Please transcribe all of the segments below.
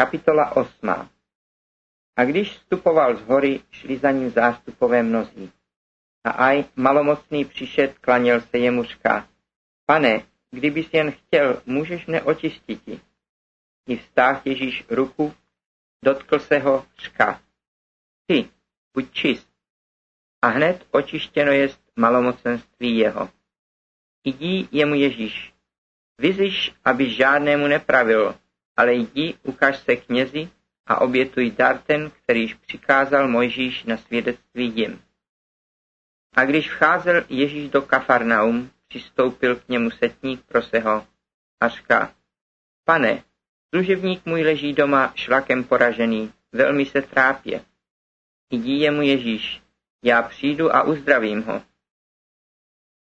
Kapitola 8. A když vstupoval z hory, šli za ním zástupové mnozí. A aj malomocný přišet, klaněl se jemu říká, pane, kdybys jen chtěl, můžeš mne očistiti. I vstáh Ježíš ruku, dotkl se ho, říká, ty, buď čist. A hned očištěno jest malomocenství jeho. Jdi jemu Ježíš, vyziš, aby žádnému nepravil, ale jdi, ukaž se knězi a obětuj dar ten, kterýž přikázal Mojžíš na svědectví jim. A když vcházel Ježíš do Kafarnaum, přistoupil k němu setník pro seho a říká, pane, služebník můj leží doma šlakem poražený, velmi se trápě. Jdi jemu Ježíš, já přijdu a uzdravím ho.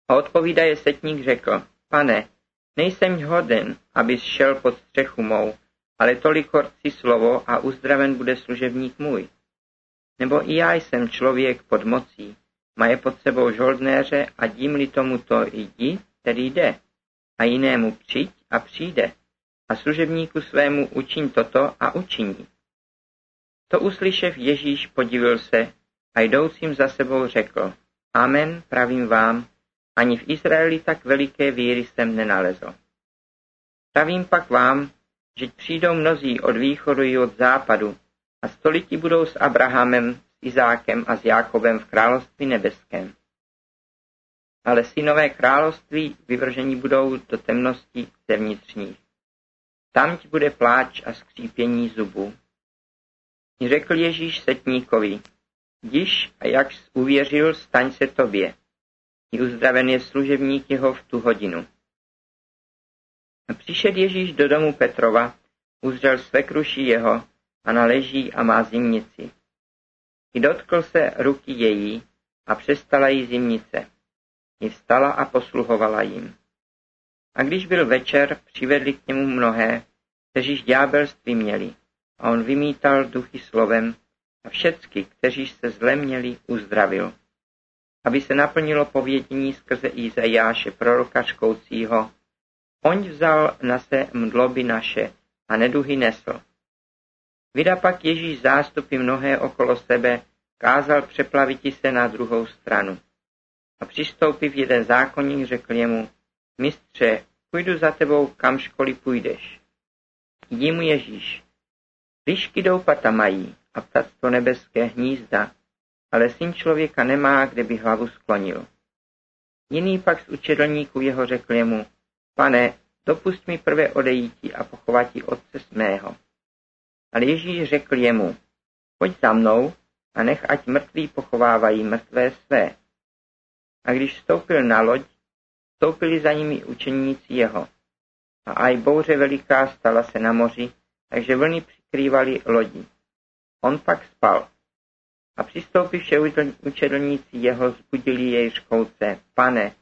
A odpovídaje setník řekl, pane, nejsem hoden, abys šel pod střechu mou, ale tolik si slovo a uzdraven bude služebník můj. Nebo i já jsem člověk pod mocí, Maje pod sebou žoldnéře a dím-li tomuto jdi, který jde, a jinému přijď a přijde, a služebníku svému učiň toto a učiní. To uslyšev Ježíš podivil se a jdoucím za sebou řekl, Amen, pravím vám, ani v Izraeli tak veliké víry jsem nenalezl. Pravím pak vám, že přijdou mnozí od východu i od západu a stoliti budou s Abrahamem, Izákem a s Jákobem v království nebeském. Ale synové království vyvržení budou do temností zevnitřních. Tamť bude pláč a skřípění zubů. Řekl Ježíš setníkovi, Diž a jak uvěřil, staň se tobě. I uzdraven je služebník jeho v tu hodinu. Přišel Ježíš do domu Petrova, uzřel svekruší jeho a naleží a má zimnici. I dotkl se ruky její a přestala jí zimnice. I vstala a posluhovala jim. A když byl večer, přivedli k němu mnohé, kteříž ďábelství měli, a on vymítal duchy slovem a všecky, kteří se zle měli, uzdravil. Aby se naplnilo povědění skrze Izajáše, proroka škoucího, on vzal na se mdloby naše a neduhy nesl. Vydá pak Ježíš zástupy mnohé okolo sebe, kázal přeplaviti se na druhou stranu. A přistoupiv jeden zákonník řekl jemu, mistře, půjdu za tebou, kam školy půjdeš. Jdi mu Ježíš. Lišky doupata mají a ptactvo nebeské hnízda, ale syn člověka nemá, kde by hlavu sklonil. Jiný pak z učedlníků jeho řekl jemu, pane, dopust mi prvé odejíti a pochovatí otce smého. Ale Ježíš řekl jemu, pojď za mnou a nech ať mrtví pochovávají mrtvé své. A když vstoupil na loď, vstoupili za nimi učeníci jeho. A aj bouře veliká stala se na moři, takže vlny přikrývaly lodi. On pak spal. A přistoupivše učedlníci jeho zbudili jej škouce. Pane,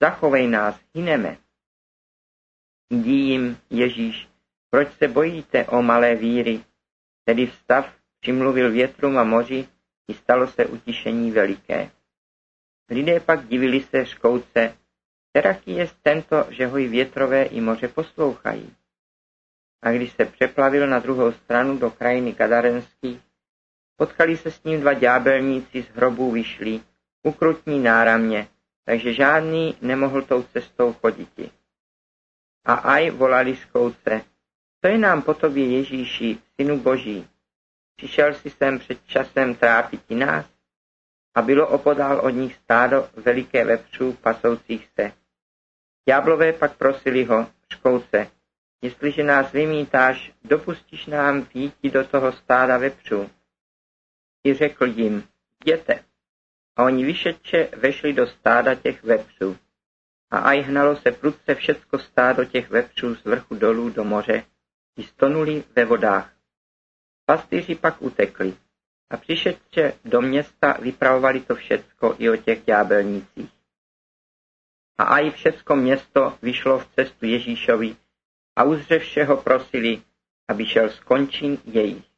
zachovej nás, hyneme. Jdi jim, Ježíš, proč se bojíte o malé víry? Tedy vstav, přimluvil větrům a moři, i stalo se utišení veliké. Lidé pak divili se škouce, kteraký je tento, že ho i větrové i moře poslouchají. A když se přeplavil na druhou stranu do krajiny Kadarenských, potkali se s ním dva ďábelníci z hrobů vyšli, ukrutní náramně, takže žádný nemohl tou cestou choditi. A aj volali skouce, co je nám po tobě Ježíši, synu Boží? Přišel si sem před časem trápit nás? A bylo opodál od nich stádo veliké vepřů pasoucích se. Ďáblové pak prosili ho, škouce, jestliže nás vymítáš, dopustíš nám výjít do toho stáda vepřů. I řekl jim, jděte. A oni vyšetče vešli do stáda těch vepřů. A aj hnalo se prudce všecko stádo těch vepřů z vrchu dolů do moře, i stonuli ve vodách. Pastýři pak utekli a přišetře do města vypravovali to všecko i o těch ďábelnících. A aj všecko město vyšlo v cestu Ježíšovi a uzřevše ho prosili, aby šel skončit jejich.